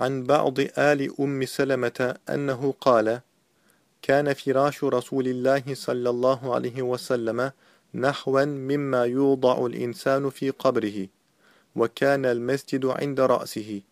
عن بعض آل أم سلمة أنه قال كان فراش رسول الله صلى الله عليه وسلم نحوا مما يوضع الإنسان في قبره وكان المسجد عند رأسه.